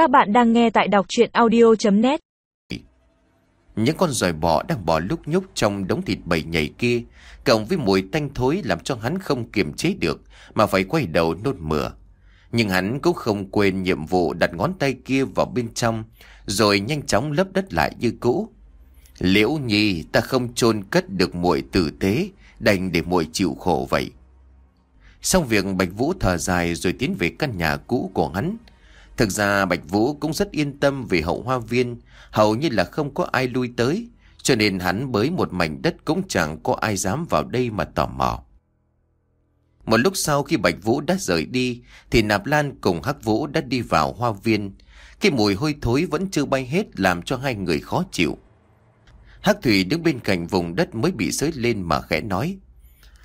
Các bạn đang nghe tại đọc chuyện audio.net Những con giòi bò đang bò lúc nhúc trong đống thịt bầy nhảy kia, Cộng với mùi tanh thối làm cho hắn không kiềm chế được, Mà phải quay đầu nôn mửa. Nhưng hắn cũng không quên nhiệm vụ đặt ngón tay kia vào bên trong, Rồi nhanh chóng lấp đất lại như cũ. Liễu nhi, ta không chôn cất được muội tử tế, Đành để muội chịu khổ vậy. Xong việc Bạch Vũ thở dài rồi tiến về căn nhà cũ của hắn. Thực ra Bạch Vũ cũng rất yên tâm về hậu hoa viên, hầu như là không có ai lui tới, cho nên hắn bới một mảnh đất cũng chẳng có ai dám vào đây mà tò mò. Một lúc sau khi Bạch Vũ đã rời đi, thì Nạp Lan cùng Hắc Vũ đã đi vào hoa viên. Cái mùi hôi thối vẫn chưa bay hết làm cho hai người khó chịu. Hắc Thủy đứng bên cạnh vùng đất mới bị sới lên mà khẽ nói.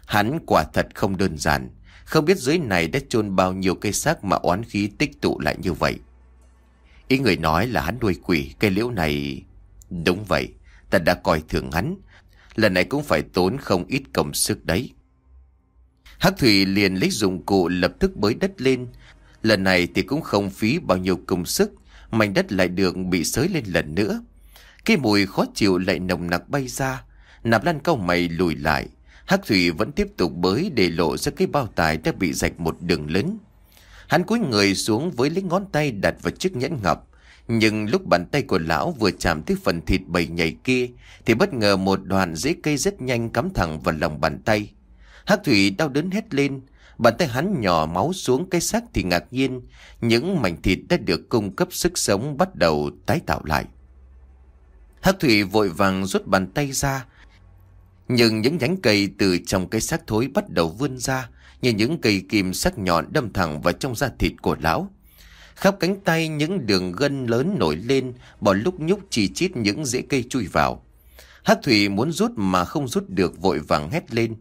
Hắn quả thật không đơn giản. Không biết dưới này đã chôn bao nhiêu cây xác mà oán khí tích tụ lại như vậy. Ý người nói là hắn nuôi quỷ, cây liễu này... Đúng vậy, ta đã coi thường hắn. Lần này cũng phải tốn không ít công sức đấy. Hắc Thủy liền lấy dụng cụ lập tức bới đất lên. Lần này thì cũng không phí bao nhiêu công sức, mảnh đất lại được bị sới lên lần nữa. Cái mùi khó chịu lại nồng nặc bay ra, nạp lan cao mày lùi lại. Hắc Thủy vẫn tiếp tục bới để lộ ra cái bao tải đã bị rạch một đường lớn. Hắn cúi người xuống với lấy ngón tay đặt vào chiếc nhẫn ngọc. Nhưng lúc bàn tay của lão vừa chạm tới phần thịt bầy nhảy kia, thì bất ngờ một đoàn rễ cây rất nhanh cắm thẳng vào lòng bàn tay. Hắc Thủy đau đớn hét lên. Bàn tay hắn nhỏ máu xuống cái xác thì ngạc nhiên. Những mảnh thịt đã được cung cấp sức sống bắt đầu tái tạo lại. Hắc Thủy vội vàng rút bàn tay ra nhưng những nhánh cây từ trong cái xác thối bắt đầu vươn ra như những cây kim sắc nhọn đâm thẳng vào trong da thịt của lão. Khắp cánh tay những đường gân lớn nổi lên, bỏ lúc nhúc chỉ chít những rễ cây chui vào. Hắc Thủy muốn rút mà không rút được vội vàng hét lên.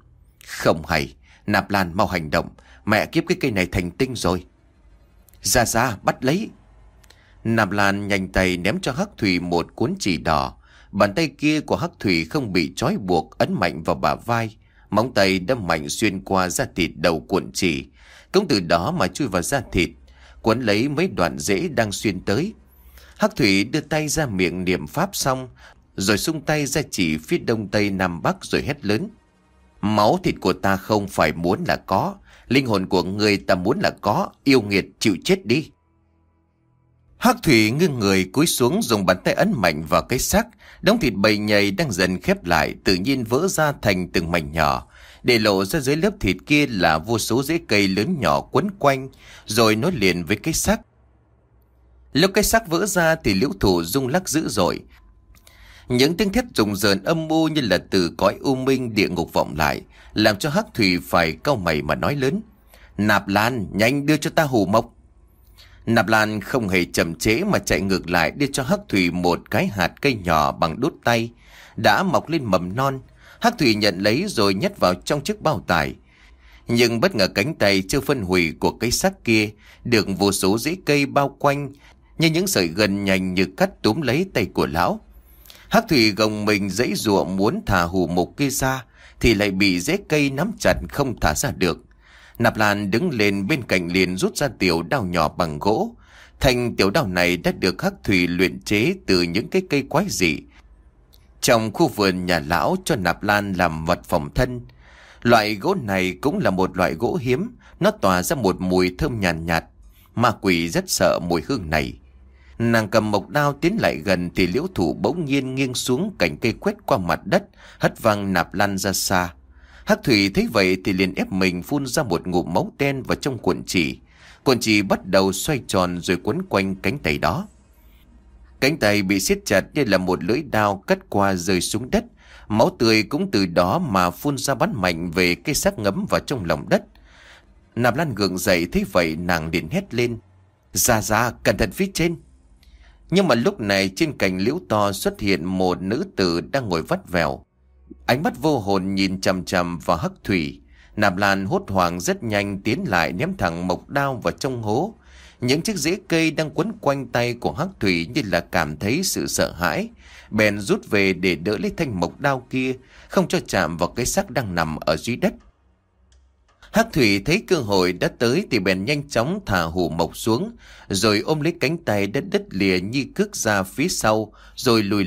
Không hay, nạp lan mau hành động, mẹ kiếp cái cây này thành tinh rồi. Ra ra, bắt lấy. Nạp lan nhanh tay ném cho Hắc Thủy một cuốn chỉ đỏ, Bàn tay kia của Hắc Thủy không bị trói buộc, ấn mạnh vào bả vai. Móng tay đâm mạnh xuyên qua da thịt đầu cuộn chỉ. Cũng từ đó mà chui vào da thịt. cuốn lấy mấy đoạn rễ đang xuyên tới. Hắc Thủy đưa tay ra miệng niệm pháp xong. Rồi sung tay ra chỉ phía đông tây nam bắc rồi hét lớn. Máu thịt của ta không phải muốn là có. Linh hồn của người ta muốn là có. Yêu nghiệt chịu chết đi. Hắc Thủy nghiêng người cúi xuống dùng bàn tay ấn mạnh vào cái xác, đống thịt bầy nhầy đang dần khép lại tự nhiên vỡ ra thành từng mảnh nhỏ, để lộ ra dưới lớp thịt kia là vô số rễ cây lớn nhỏ quấn quanh, rồi nối liền với cái xác. Lúc cái xác vỡ ra thì liễu thủ rung lắc dữ dội. Những tiếng thét rùng rợn âm mưu như là từ cõi u minh địa ngục vọng lại, làm cho Hắc Thủy phải cau mày mà nói lớn. Nạp Lan, nhanh đưa cho ta hù mộc. Nạp Lan không hề chậm chế mà chạy ngược lại đưa cho Hắc Thủy một cái hạt cây nhỏ bằng đốt tay, đã mọc lên mầm non. Hắc Thủy nhận lấy rồi nhét vào trong chiếc bao tải. Nhưng bất ngờ cánh tay chưa phân hủy của cây xác kia được vô số rễ cây bao quanh như những sợi gần nhanh như cắt túm lấy tay của lão. Hắc Thủy gồng mình dãy ruộng muốn thả hù một kia ra thì lại bị rễ cây nắm chặt không thả ra được. Nạp Lan đứng lên bên cạnh liền rút ra tiểu đao nhỏ bằng gỗ. Thành tiểu đao này đã được Hắc Thủy luyện chế từ những cái cây quái dị. Trong khu vườn nhà lão cho Nạp Lan làm vật phòng thân. Loại gỗ này cũng là một loại gỗ hiếm. Nó tỏa ra một mùi thơm nhàn nhạt, nhạt. Ma quỷ rất sợ mùi hương này. Nàng cầm mộc đao tiến lại gần thì liễu thủ bỗng nhiên nghiêng xuống cành cây quét qua mặt đất, hất văng Nạp Lan ra xa. Hắc Thủy thấy vậy thì liền ép mình phun ra một ngụm máu đen vào trong cuộn chỉ. Cuộn chỉ bắt đầu xoay tròn rồi quấn quanh cánh tay đó. Cánh tay bị siết chặt như là một lưỡi đao cắt qua rơi xuống đất. Máu tươi cũng từ đó mà phun ra bắn mạnh về cây xác ngấm vào trong lòng đất. Nạp Lan gượng dậy thấy vậy nàng điện hét lên. Ra ra, cẩn thận phía trên. Nhưng mà lúc này trên cành liễu to xuất hiện một nữ tử đang ngồi vắt vẻo. Ánh mắt vô hồn nhìn chầm chầm vào hắc thủy. Nạp Lan hốt hoảng rất nhanh tiến lại ném thẳng mộc đao vào trong hố. Những chiếc rễ cây đang quấn quanh tay của hắc thủy như là cảm thấy sự sợ hãi. Bèn rút về để đỡ lấy thanh mộc đao kia, không cho chạm vào cái xác đang nằm ở dưới đất. Hắc Thủy thấy cơ hội đã tới thì bèn nhanh chóng thả hù mộc xuống, rồi ôm lấy cánh tay đất đất lìa như cước ra phía sau, rồi lùi.